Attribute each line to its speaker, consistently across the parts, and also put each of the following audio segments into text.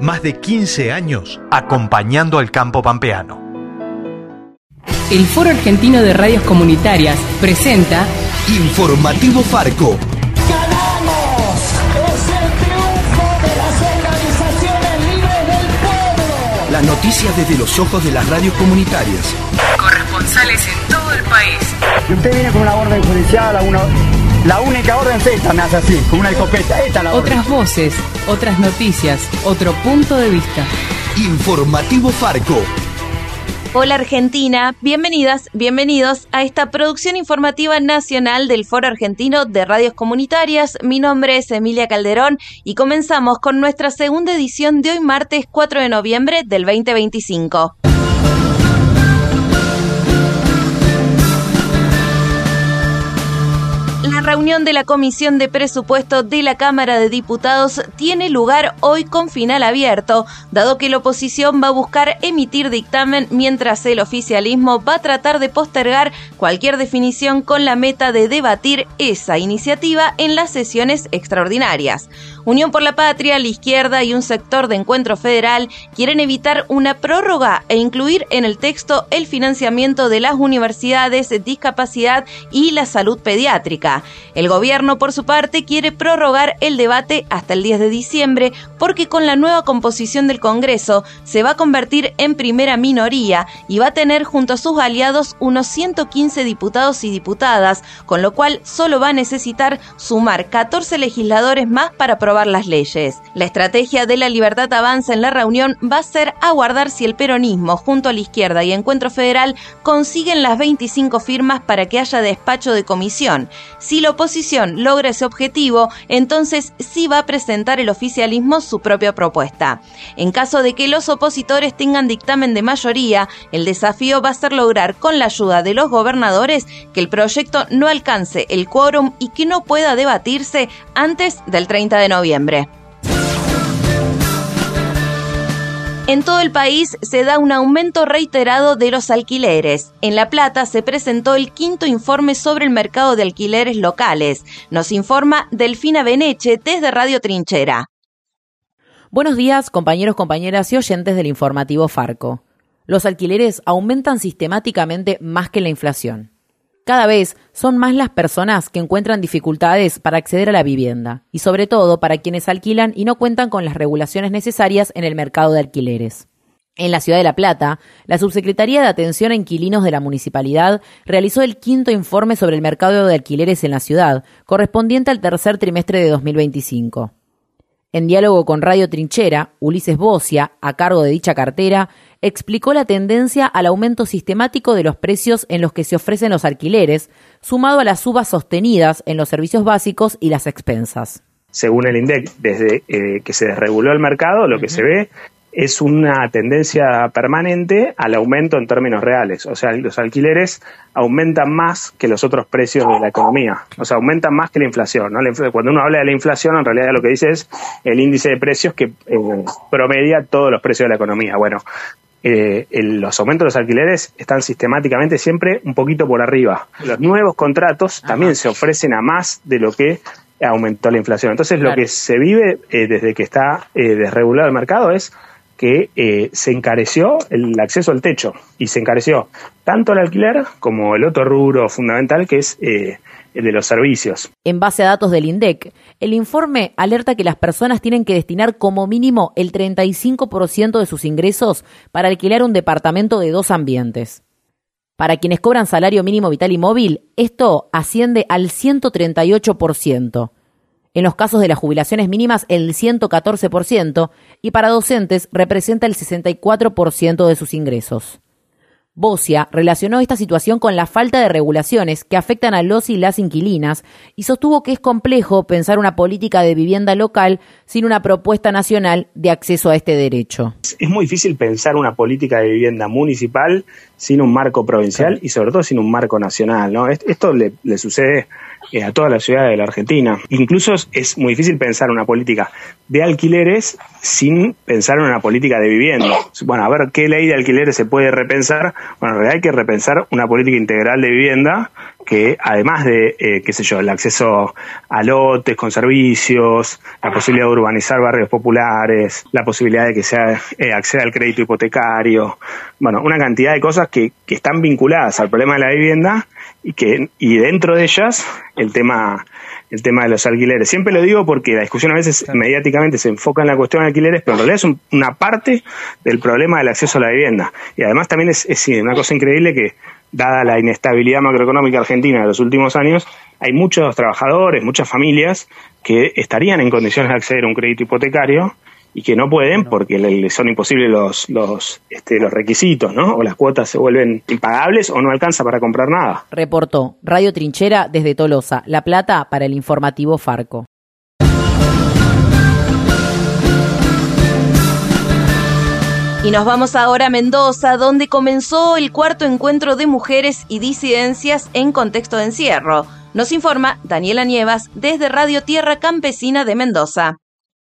Speaker 1: Más de 15 años acompañando al campo pampeano.
Speaker 2: El Foro Argentino de Radios Comunitarias presenta
Speaker 3: Informativo Farco.
Speaker 4: ¡Ganamos! ¡Es el triunfo de las organizaciones libres del pueblo!
Speaker 3: Las noticias desde los ojos de las radios comunitarias.
Speaker 2: corresponsales en todo el país.
Speaker 5: Y usted viene con una orden judicial, a una, la única orden es esta, me hace así, con una escopeta. Esta es la orden.
Speaker 2: Otras voces, otras noticias, otro punto de vista.
Speaker 3: Informativo Farco.
Speaker 6: Hola Argentina, bienvenidas, bienvenidos a esta producción informativa nacional del Foro Argentino de Radios Comunitarias. Mi nombre es Emilia Calderón y comenzamos con nuestra segunda edición de hoy martes 4 de noviembre del 2025. Reunión de la Comisión de Presupuesto de la Cámara de Diputados tiene lugar hoy con final abierto, dado que la oposición va a buscar emitir dictamen mientras el oficialismo va a tratar de postergar cualquier definición con la meta de debatir esa iniciativa en las sesiones extraordinarias. Unión por la Patria, la izquierda y un sector de encuentro federal quieren evitar una prórroga e incluir en el texto el financiamiento de las universidades, discapacidad y la salud pediátrica. El gobierno, por su parte, quiere prorrogar el debate hasta el 10 de diciembre porque con la nueva composición del Congreso se va a convertir en primera minoría y va a tener junto a sus aliados unos 115 diputados y diputadas, con lo cual solo va a necesitar sumar 14 legisladores más para aprobar las leyes. La estrategia de la libertad avanza en la reunión va a ser aguardar si el peronismo, junto a la izquierda y Encuentro Federal, consiguen las 25 firmas para que haya despacho de comisión. Si oposición logra ese objetivo, entonces sí va a presentar el oficialismo su propia propuesta. En caso de que los opositores tengan dictamen de mayoría, el desafío va a ser lograr con la ayuda de los gobernadores que el proyecto no alcance el quórum y que no pueda debatirse antes del 30 de noviembre. En todo el país se da un aumento reiterado de los alquileres. En La Plata se presentó el quinto informe sobre el mercado de alquileres locales. Nos informa Delfina Beneche desde Radio Trinchera.
Speaker 7: Buenos días, compañeros, compañeras y oyentes del informativo Farco. Los alquileres aumentan sistemáticamente más que la inflación. Cada vez son más las personas que encuentran dificultades para acceder a la vivienda, y sobre todo para quienes alquilan y no cuentan con las regulaciones necesarias en el mercado de alquileres. En la ciudad de La Plata, la Subsecretaría de Atención a Inquilinos de la Municipalidad realizó el quinto informe sobre el mercado de alquileres en la ciudad, correspondiente al tercer trimestre de 2025. En diálogo con Radio Trinchera, Ulises Bocia, a cargo de dicha cartera, explicó la tendencia al aumento sistemático de los precios en los que se ofrecen los alquileres, sumado a las subas sostenidas en los servicios básicos y las expensas.
Speaker 8: Según el INDEC, desde eh, que se desreguló el mercado, lo que se ve es una tendencia permanente al aumento en términos reales. O sea, los alquileres aumentan más que los otros precios de la economía. O sea, aumentan más que la inflación. Cuando uno habla de la inflación, en realidad lo que dice es el índice de precios que eh, promedia todos los precios de la economía. Bueno, eh, el- los aumentos de los alquileres están sistemáticamente siempre un poquito por arriba. Los nuevos contratos también se ofrecen a más de lo que aumentó la inflación. Entonces, lo que se vive eh, desde que está eh, desregulado el mercado es que eh, se encareció el acceso al techo y se encareció tanto el alquiler como el otro rubro fundamental que es eh, de los servicios.
Speaker 7: En base a datos del INDEC, el informe alerta que las personas tienen que destinar como mínimo el 35% de sus ingresos para alquilar un departamento de dos ambientes. Para quienes cobran salario mínimo vital y móvil, esto asciende al 138%. En los casos de las jubilaciones mínimas, el 114%, y para docentes representa el 64% de sus ingresos. Bocia relacionó esta situación con la falta de regulaciones que afectan a los y las inquilinas y sostuvo que es complejo pensar una política de vivienda local sin una propuesta nacional de acceso a este derecho.
Speaker 8: Es muy difícil pensar una política de vivienda municipal sin un marco provincial y sobre todo sin un marco nacional. ¿no? Esto le, le sucede eh, a todas las ciudades de la Argentina. Incluso es muy difícil pensar una política de alquileres sin pensar en una política de vivienda. Bueno, a ver qué ley de alquileres se puede repensar. Bueno, en realidad hay que repensar una política integral de vivienda que además de, eh, qué sé yo, el acceso a lotes con servicios, la posibilidad de urbanizar barrios populares, la posibilidad de que se eh, acceda al crédito hipotecario, bueno, una cantidad de cosas que, que están vinculadas al problema de la vivienda y que y dentro de ellas el tema el tema de los alquileres. Siempre lo digo porque la discusión a veces mediáticamente se enfoca en la cuestión de alquileres, pero en realidad es una parte del problema del acceso a la vivienda. Y además también es, es una cosa increíble que dada la inestabilidad macroeconómica argentina de los últimos años, hay muchos trabajadores, muchas familias que estarían en condiciones de acceder a un crédito hipotecario y que no pueden porque le son imposibles los, los, este, los requisitos, ¿no? O las cuotas se vuelven impagables o no alcanza para comprar nada.
Speaker 7: Reportó Radio Trinchera desde Tolosa, La Plata, para el informativo Farco.
Speaker 6: Y nos vamos ahora a Mendoza, donde comenzó el cuarto encuentro de mujeres y disidencias en contexto de encierro. Nos informa Daniela Nievas desde Radio Tierra Campesina de Mendoza.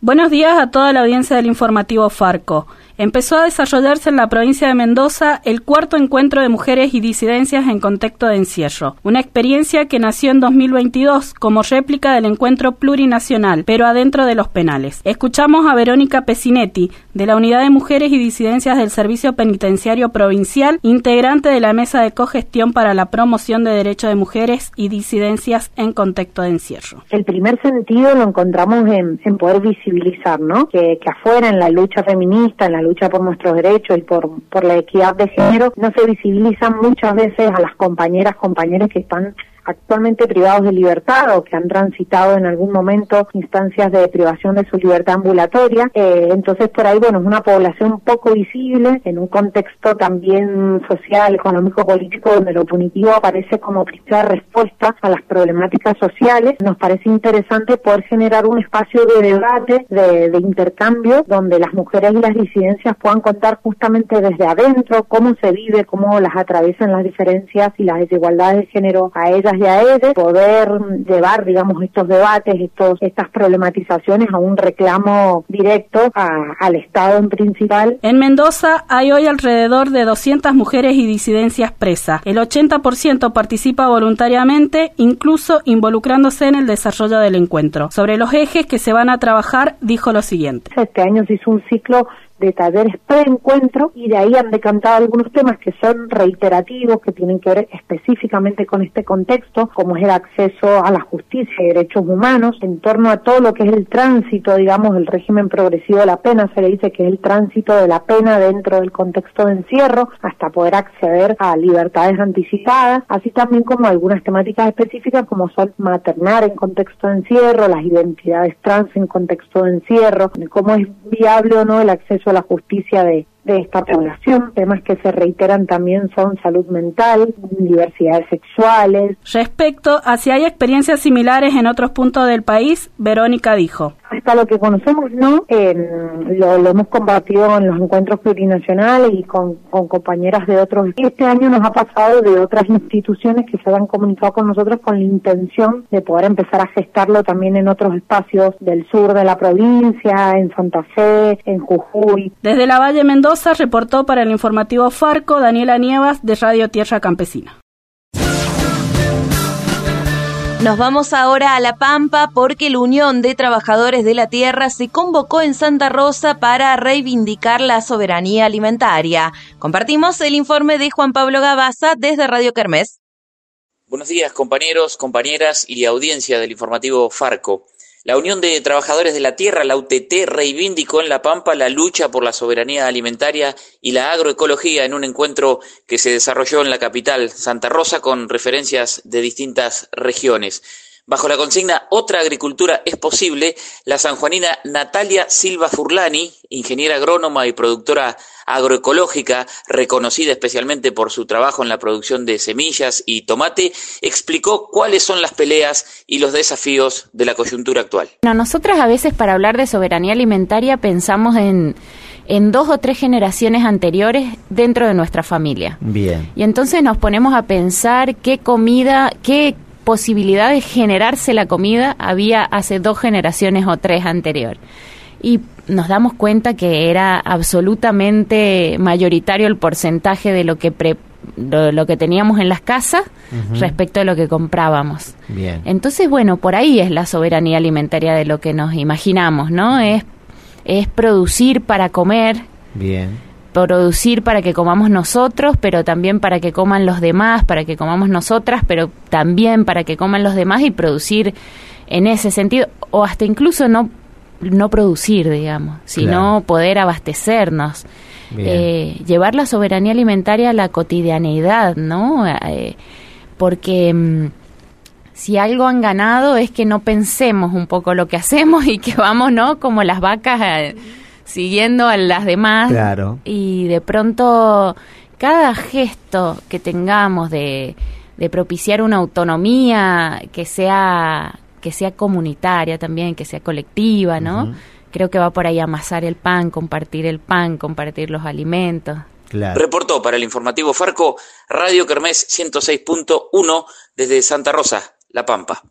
Speaker 9: Buenos días a toda la audiencia del informativo Farco empezó a desarrollarse en la provincia de Mendoza el cuarto encuentro de mujeres y disidencias en contexto de encierro, una experiencia que nació en 2022 como réplica del encuentro plurinacional, pero adentro de los penales. Escuchamos a Verónica Pesinetti, de la Unidad de Mujeres y Disidencias del Servicio Penitenciario Provincial, integrante de la Mesa de Cogestión para la Promoción de Derechos de Mujeres y Disidencias en contexto de encierro.
Speaker 10: El primer sentido lo encontramos en, poder visibilizar, ¿no? Que, que afuera en la lucha feminista, en la lucha lucha por nuestros derechos y por, por la equidad de género, no se visibilizan muchas veces a las compañeras, compañeros que están actualmente privados de libertad o que han transitado en algún momento instancias de privación de su libertad ambulatoria. Eh, entonces, por ahí, bueno, es una población poco visible en un contexto también social, económico, político, donde lo punitivo aparece como primera respuesta a las problemáticas sociales. Nos parece interesante poder generar un espacio de debate, de, de intercambio, donde las mujeres y las disidencias puedan contar justamente desde adentro cómo se vive, cómo las atraviesan las diferencias y las desigualdades de género a ellas y a ellas, poder llevar, digamos, estos debates, estos, estas problematizaciones a un reclamo directo al Estado en principal.
Speaker 9: En Mendoza hay hoy alrededor de 200 mujeres y disidencias presas. El 80% participa voluntariamente, incluso involucrándose en el desarrollo del encuentro. Sobre los ejes que se van a trabajar, dijo lo siguiente.
Speaker 10: Este año se hizo un ciclo de talleres pre-encuentro y de ahí han decantado algunos temas que son reiterativos, que tienen que ver específicamente con este contexto, como es el acceso a la justicia y derechos humanos, en torno a todo lo que es el tránsito, digamos, el régimen progresivo de la pena, se le dice que es el tránsito de la pena dentro del contexto de encierro, hasta poder acceder a libertades anticipadas, así también como algunas temáticas específicas como son maternar en contexto de encierro, las identidades trans en contexto de encierro, cómo es viable o no el acceso la justicia de, de esta población. Temas que se reiteran también son salud mental, diversidades sexuales.
Speaker 9: Respecto a si hay experiencias similares en otros puntos del país, Verónica dijo
Speaker 10: hasta lo que conocemos, no. lo, hemos compartido en los encuentros plurinacionales y con, compañeras de otros. Este año nos ha pasado de otras instituciones que se han comunicado con nosotros con la intención de poder empezar a gestarlo también en otros espacios del sur de la provincia, en Santa Fe, en Jujuy.
Speaker 9: Desde la Valle Mendoza reportó para el informativo Farco Daniela Nievas de Radio Tierra Campesina.
Speaker 6: Nos vamos ahora a La Pampa porque la Unión de Trabajadores de la Tierra se convocó en Santa Rosa para reivindicar la soberanía alimentaria. Compartimos el informe de Juan Pablo Gabaza desde Radio Kermés.
Speaker 11: Buenos días compañeros, compañeras y audiencia del informativo Farco. La Unión de Trabajadores de la Tierra, la UTT, reivindicó en La Pampa la lucha por la soberanía alimentaria y la agroecología en un encuentro que se desarrolló en la capital, Santa Rosa, con referencias de distintas regiones. Bajo la consigna Otra agricultura es posible, la sanjuanina Natalia Silva Furlani, ingeniera agrónoma y productora agroecológica, reconocida especialmente por su trabajo en la producción de semillas y tomate, explicó cuáles son las peleas y los desafíos de la coyuntura actual.
Speaker 12: Bueno, nosotras a veces para hablar de soberanía alimentaria pensamos en, en dos o tres generaciones anteriores dentro de nuestra familia.
Speaker 13: Bien.
Speaker 12: Y entonces nos ponemos a pensar qué comida, qué posibilidad de generarse la comida había hace dos generaciones o tres anterior. Y nos damos cuenta que era absolutamente mayoritario el porcentaje de lo que lo, que teníamos en las casas respecto a lo que comprábamos.
Speaker 13: Bien.
Speaker 12: Entonces, bueno, por ahí es la soberanía alimentaria de lo que nos imaginamos, ¿no? Es, es producir para comer.
Speaker 13: Bien
Speaker 12: producir para que comamos nosotros, pero también para que coman los demás, para que comamos nosotras, pero también para que coman los demás y producir en ese sentido, o hasta incluso no, no producir, digamos, sino poder abastecernos. Eh, llevar la soberanía alimentaria a la cotidianeidad, ¿no? Eh, porque mm, si algo han ganado es que no pensemos un poco lo que hacemos y que vamos, ¿no? Como las vacas. Eh, siguiendo a las demás.
Speaker 13: Claro.
Speaker 12: Y de pronto cada gesto que tengamos de, de propiciar una autonomía que sea que sea comunitaria también, que sea colectiva, ¿no? Creo que va por ahí amasar el pan, compartir el pan, compartir los alimentos.
Speaker 13: Claro.
Speaker 11: Reportó para el informativo Farco Radio Kermés 106.1 desde Santa Rosa, La Pampa.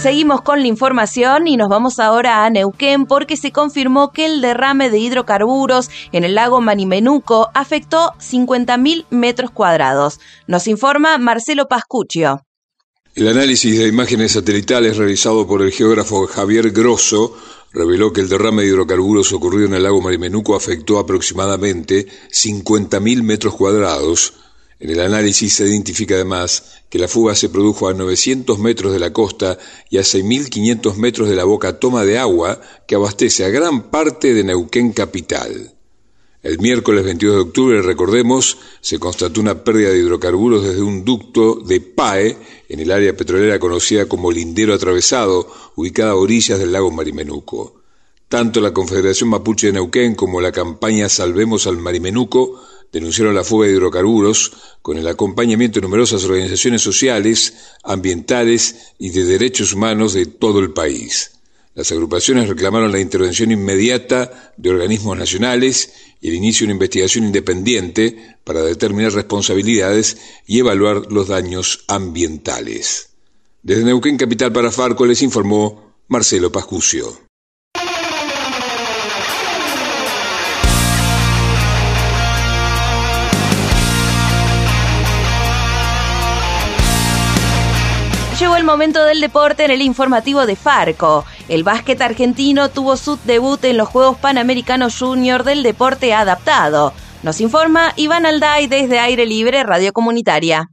Speaker 6: Seguimos con la información y nos vamos ahora a Neuquén porque se confirmó que el derrame de hidrocarburos en el lago Manimenuco afectó 50.000 metros cuadrados. Nos informa Marcelo Pascuccio.
Speaker 8: El análisis de imágenes satelitales realizado por el geógrafo Javier Grosso reveló que el derrame de hidrocarburos ocurrido en el lago Marimenuco afectó aproximadamente 50.000 metros cuadrados, en el análisis se identifica además que la fuga se produjo a 900 metros de la costa y a 6.500 metros de la boca toma de agua que abastece a gran parte de Neuquén capital. El miércoles 22 de octubre, recordemos, se constató una pérdida de hidrocarburos desde un ducto de PAE en el área petrolera conocida como Lindero Atravesado, ubicada a orillas del lago Marimenuco. Tanto la Confederación Mapuche de Neuquén como la campaña Salvemos al Marimenuco denunciaron la fuga de hidrocarburos con el acompañamiento de numerosas organizaciones sociales, ambientales y de derechos humanos de todo el país. Las agrupaciones reclamaron la intervención inmediata de organismos nacionales y el inicio de una investigación independiente para determinar responsabilidades y evaluar los daños ambientales. Desde Neuquén Capital para Farco les informó Marcelo Pascucio.
Speaker 6: Llegó el momento del deporte en el informativo de Farco. El básquet argentino tuvo su debut en los Juegos Panamericanos Junior del deporte adaptado. Nos informa Iván Alday desde Aire Libre Radio Comunitaria.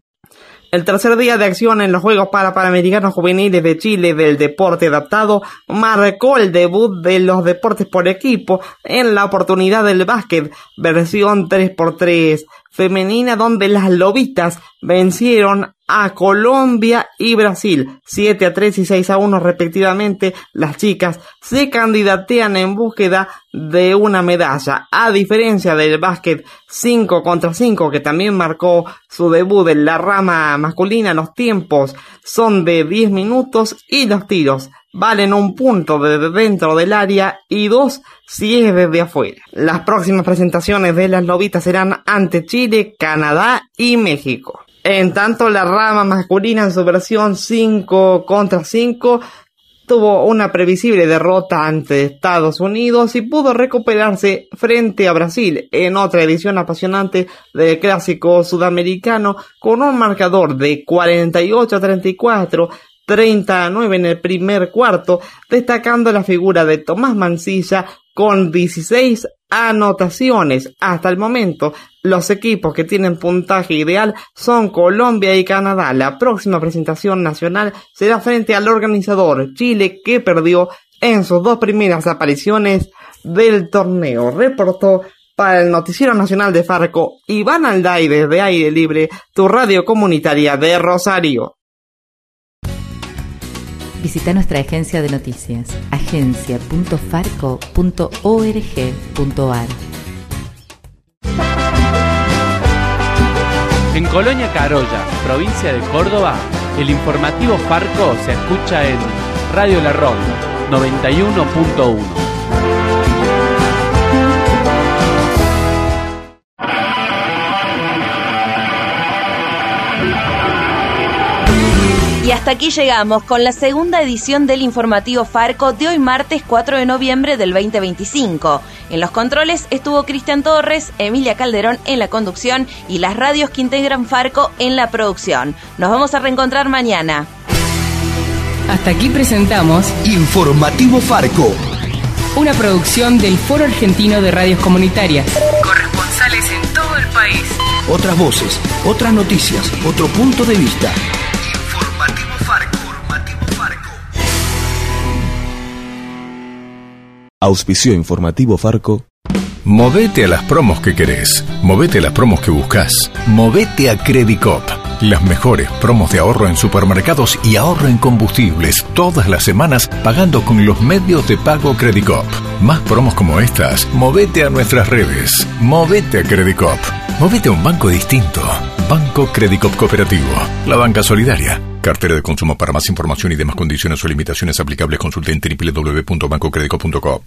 Speaker 14: El tercer día de acción en los Juegos para Panamericanos Juveniles de Chile del deporte adaptado marcó el debut de los deportes por equipo en la oportunidad del básquet versión 3x3 femenina donde las lobitas vencieron a Colombia y Brasil 7 a 3 y 6 a 1 respectivamente. Las chicas se candidatean en búsqueda de una medalla. A diferencia del básquet 5 contra 5 que también marcó su debut en la rama masculina, los tiempos son de 10 minutos y los tiros valen un punto desde dentro del área y dos si es desde afuera. Las próximas presentaciones de las lobitas serán ante Chile, Canadá y México. En tanto, la rama masculina en su versión 5 contra 5 tuvo una previsible derrota ante Estados Unidos y pudo recuperarse frente a Brasil en otra edición apasionante del clásico sudamericano con un marcador de 48 a 34 39 en el primer cuarto, destacando la figura de Tomás Mancilla con 16 anotaciones. Hasta el momento, los equipos que tienen puntaje ideal son Colombia y Canadá. La próxima presentación nacional será frente al organizador Chile que perdió en sus dos primeras apariciones del torneo. Reportó Para el Noticiero Nacional de Farco, Iván Alday desde Aire Libre, tu radio comunitaria de Rosario.
Speaker 7: Visita nuestra agencia de noticias, agencia.farco.org.ar.
Speaker 15: En Colonia Carolla, provincia de Córdoba, el informativo Farco se escucha en Radio La Ronda 91.1.
Speaker 6: hasta aquí llegamos con la segunda edición del informativo Farco de hoy martes 4 de noviembre del 2025. En los controles estuvo Cristian Torres, Emilia Calderón en la conducción y las radios que integran Farco en la producción. Nos vamos a reencontrar mañana.
Speaker 2: Hasta aquí presentamos
Speaker 3: Informativo Farco.
Speaker 2: Una producción del Foro Argentino de Radios Comunitarias.
Speaker 3: Corresponsales en todo el país. Otras voces, otras noticias, otro punto de vista.
Speaker 16: Auspicio informativo Farco.
Speaker 17: Movete a las promos que querés. Movete a las promos que buscas. Movete a Credicop. Las mejores promos de ahorro en supermercados y ahorro en combustibles todas las semanas pagando con los medios de pago Credicop. Más promos como estas, movete a nuestras redes. Movete a Credicop. Movete a un banco distinto. Banco Credicop Cooperativo. La banca solidaria. Cartera de consumo para más información y demás condiciones o limitaciones aplicables consulte en www.bancocredico.com.